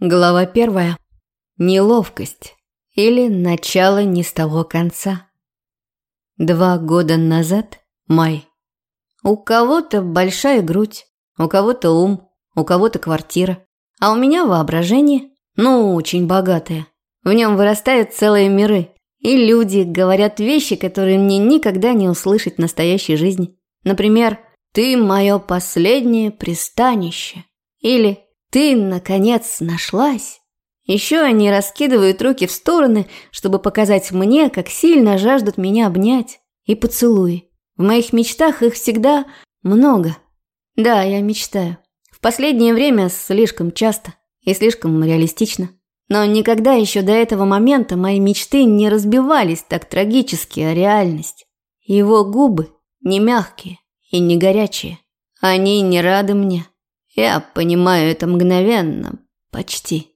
Глава первая. Неловкость. Или начало не с того конца. Два года назад. Май. У кого-то большая грудь, у кого-то ум, у кого-то квартира. А у меня воображение, ну, очень богатое. В нем вырастают целые миры. И люди говорят вещи, которые мне никогда не услышать в настоящей жизни. Например, «Ты мое последнее пристанище». Или ты, наконец, нашлась. Еще они раскидывают руки в стороны, чтобы показать мне, как сильно жаждут меня обнять. И поцелуи. В моих мечтах их всегда много. Да, я мечтаю. В последнее время слишком часто и слишком реалистично. Но никогда еще до этого момента мои мечты не разбивались так трагически о реальность. Его губы не мягкие и не горячие. Они не рады мне. Я понимаю это мгновенно, почти.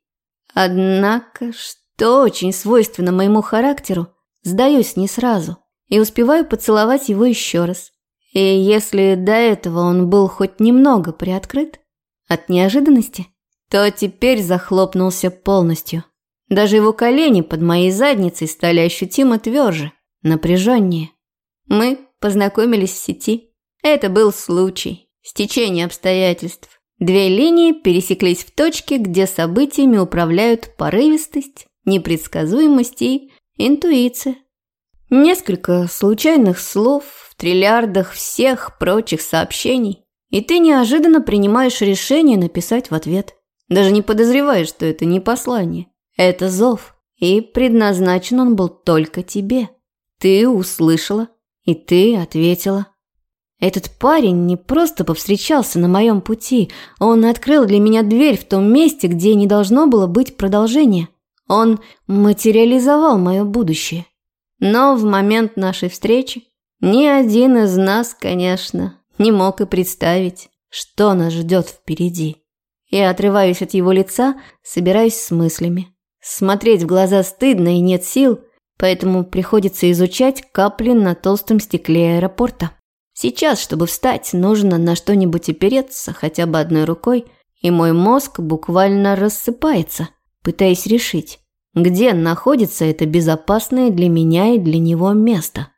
Однако, что очень свойственно моему характеру, сдаюсь не сразу и успеваю поцеловать его еще раз. И если до этого он был хоть немного приоткрыт от неожиданности, то теперь захлопнулся полностью. Даже его колени под моей задницей стали ощутимо тверже, напряженнее. Мы познакомились в сети. Это был случай, стечение обстоятельств. Две линии пересеклись в точке, где событиями управляют порывистость, непредсказуемость и интуиция. Несколько случайных слов в триллиардах всех прочих сообщений, и ты неожиданно принимаешь решение написать в ответ. Даже не подозреваешь, что это не послание. Это зов, и предназначен он был только тебе. Ты услышала, и ты ответила. Этот парень не просто повстречался на моем пути, он открыл для меня дверь в том месте, где не должно было быть продолжения. Он материализовал мое будущее. Но в момент нашей встречи ни один из нас, конечно, не мог и представить, что нас ждет впереди. Я отрываюсь от его лица, собираюсь с мыслями. Смотреть в глаза стыдно и нет сил, поэтому приходится изучать капли на толстом стекле аэропорта. Сейчас, чтобы встать, нужно на что-нибудь опереться хотя бы одной рукой, и мой мозг буквально рассыпается, пытаясь решить, где находится это безопасное для меня и для него место.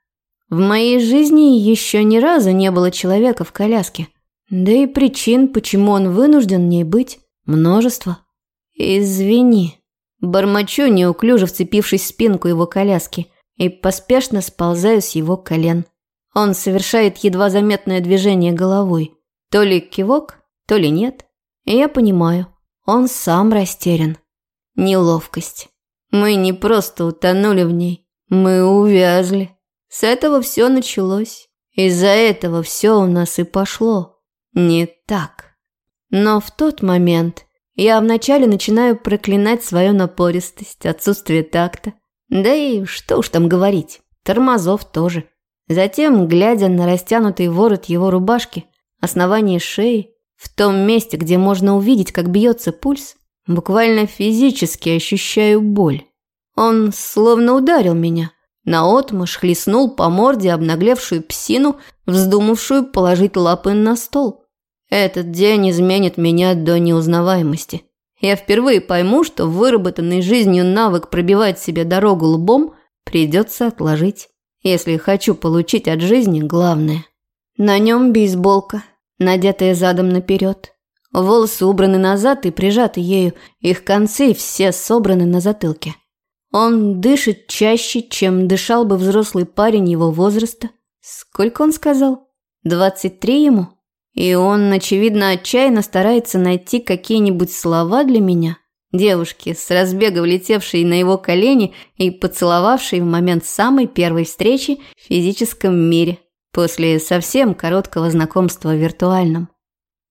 В моей жизни еще ни разу не было человека в коляске, да и причин, почему он вынужден в ней быть, множество. Извини. Бормочу, неуклюже вцепившись в спинку его коляски, и поспешно сползаю с его колен. Он совершает едва заметное движение головой. То ли кивок, то ли нет. И я понимаю, он сам растерян. Неловкость. Мы не просто утонули в ней, мы увязли. С этого все началось. Из-за этого все у нас и пошло. Не так. Но в тот момент я вначале начинаю проклинать свою напористость, отсутствие такта. Да и что уж там говорить, тормозов тоже. Затем, глядя на растянутый ворот его рубашки, основание шеи, в том месте, где можно увидеть, как бьется пульс, буквально физически ощущаю боль. Он словно ударил меня. Наотмашь хлестнул по морде обнаглевшую псину, вздумавшую положить лапы на стол. Этот день изменит меня до неузнаваемости. Я впервые пойму, что выработанный жизнью навык пробивать себе дорогу лбом придется отложить если хочу получить от жизни главное. На нем бейсболка, надетая задом наперед. Волосы убраны назад и прижаты ею, их концы все собраны на затылке. Он дышит чаще, чем дышал бы взрослый парень его возраста. Сколько он сказал? Двадцать три ему? И он, очевидно, отчаянно старается найти какие-нибудь слова для меня – девушки, с разбега влетевшей на его колени и поцеловавшей в момент самой первой встречи в физическом мире, после совсем короткого знакомства в виртуальном.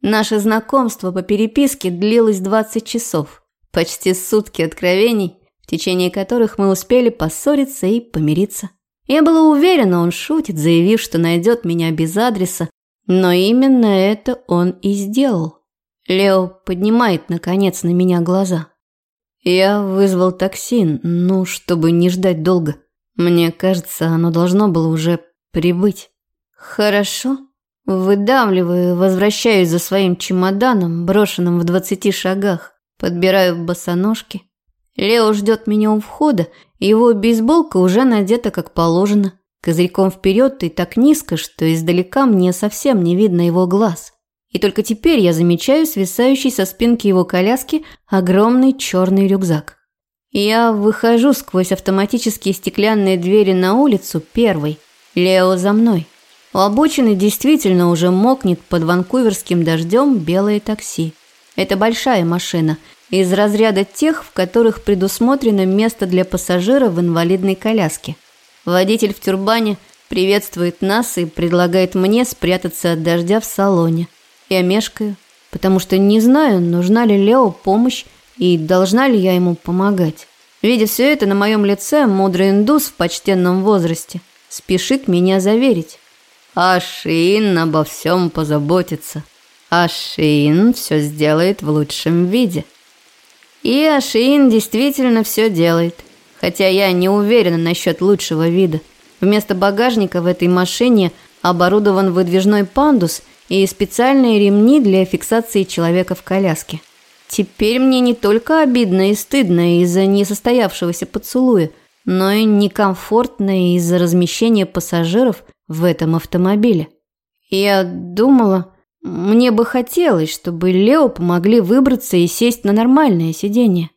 Наше знакомство по переписке длилось 20 часов, почти сутки откровений, в течение которых мы успели поссориться и помириться. Я была уверена, он шутит, заявив, что найдет меня без адреса, но именно это он и сделал. Лео поднимает, наконец, на меня глаза. Я вызвал такси, ну, чтобы не ждать долго. Мне кажется, оно должно было уже прибыть. Хорошо. Выдавливаю, возвращаюсь за своим чемоданом, брошенным в двадцати шагах. подбираю босоножки. Лео ждет меня у входа, его бейсболка уже надета как положено, козырьком вперед и так низко, что издалека мне совсем не видно его глаз. И только теперь я замечаю свисающий со спинки его коляски огромный черный рюкзак. Я выхожу сквозь автоматические стеклянные двери на улицу первой. Лео за мной. У обочины действительно уже мокнет под ванкуверским дождем белое такси. Это большая машина, из разряда тех, в которых предусмотрено место для пассажира в инвалидной коляске. Водитель в тюрбане приветствует нас и предлагает мне спрятаться от дождя в салоне. Я мешкаю, потому что не знаю, нужна ли Лео помощь и должна ли я ему помогать. Видя все это на моем лице, мудрый индус в почтенном возрасте спешит меня заверить. Ашин обо всем позаботится. Ашин все сделает в лучшем виде. И Ашин действительно все делает, хотя я не уверена насчет лучшего вида. Вместо багажника в этой машине оборудован выдвижной пандус и специальные ремни для фиксации человека в коляске. Теперь мне не только обидно и стыдно из-за несостоявшегося поцелуя, но и некомфортно из-за размещения пассажиров в этом автомобиле. Я думала, мне бы хотелось, чтобы Лео помогли выбраться и сесть на нормальное сиденье.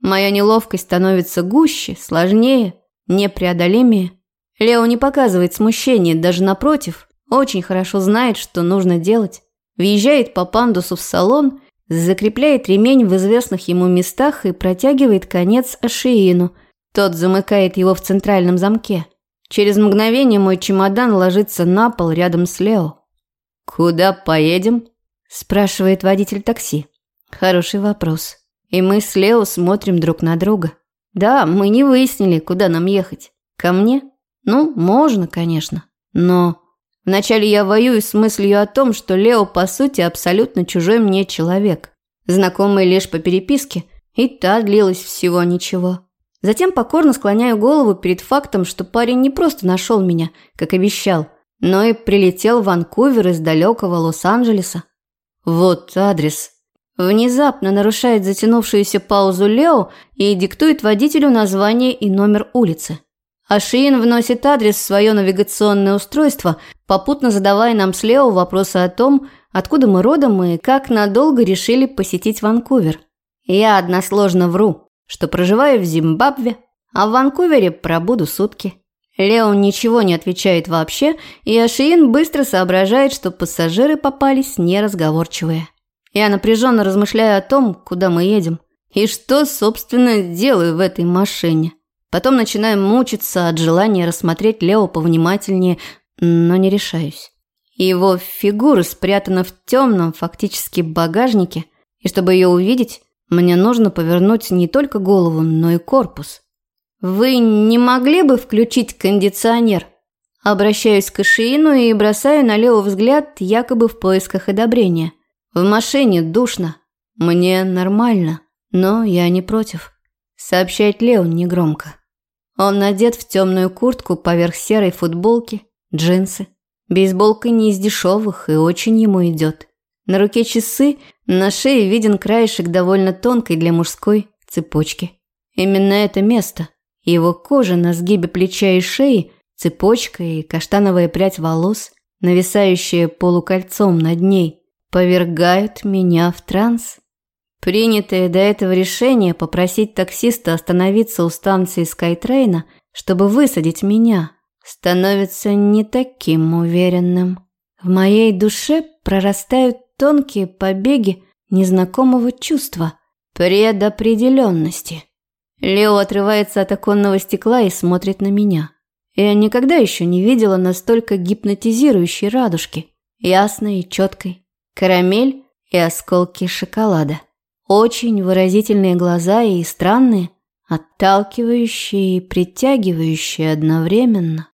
Моя неловкость становится гуще, сложнее, непреодолимее. Лео не показывает смущения, даже напротив, очень хорошо знает, что нужно делать. Въезжает по пандусу в салон, закрепляет ремень в известных ему местах и протягивает конец Ашиину. Тот замыкает его в центральном замке. Через мгновение мой чемодан ложится на пол рядом с Лео. «Куда поедем?» – спрашивает водитель такси. Хороший вопрос. И мы с Лео смотрим друг на друга. Да, мы не выяснили, куда нам ехать. Ко мне? Ну, можно, конечно. Но вначале я воюю с мыслью о том, что Лео, по сути, абсолютно чужой мне человек. Знакомый лишь по переписке, и та длилась всего ничего. Затем покорно склоняю голову перед фактом, что парень не просто нашел меня, как обещал, но и прилетел в Ванкувер из далекого Лос-Анджелеса. Вот адрес. Внезапно нарушает затянувшуюся паузу Лео и диктует водителю название и номер улицы. Ашиин вносит адрес в свое навигационное устройство, попутно задавая нам с Лео вопросы о том, откуда мы родом и как надолго решили посетить Ванкувер. Я односложно вру что проживаю в Зимбабве, а в Ванкувере пробуду сутки. Лео ничего не отвечает вообще, и Ашиин быстро соображает, что пассажиры попались неразговорчивые. Я напряженно размышляю о том, куда мы едем, и что, собственно, делаю в этой машине. Потом начинаю мучиться от желания рассмотреть Лео повнимательнее, но не решаюсь. Его фигура спрятана в темном, фактически, багажнике, и чтобы ее увидеть, мне нужно повернуть не только голову, но и корпус. Вы не могли бы включить кондиционер? Обращаюсь к Ишиину и бросаю на Лео взгляд, якобы в поисках одобрения. В машине душно. Мне нормально, но я не против. Сообщает Лео негромко. Он надет в темную куртку поверх серой футболки, джинсы. Бейсболка не из дешевых и очень ему идет. На руке часы, на шее виден краешек довольно тонкой для мужской цепочки. Именно это место, его кожа на сгибе плеча и шеи, цепочка и каштановая прядь волос, нависающая полукольцом над ней, повергают меня в транс. Принятое до этого решение попросить таксиста остановиться у станции Скайтрейна, чтобы высадить меня, становится не таким уверенным. В моей душе прорастают тонкие побеги незнакомого чувства, предопределенности. Лео отрывается от оконного стекла и смотрит на меня. Я никогда еще не видела настолько гипнотизирующей радужки, ясной и четкой, карамель и осколки шоколада. Очень выразительные глаза и странные, отталкивающие и притягивающие одновременно.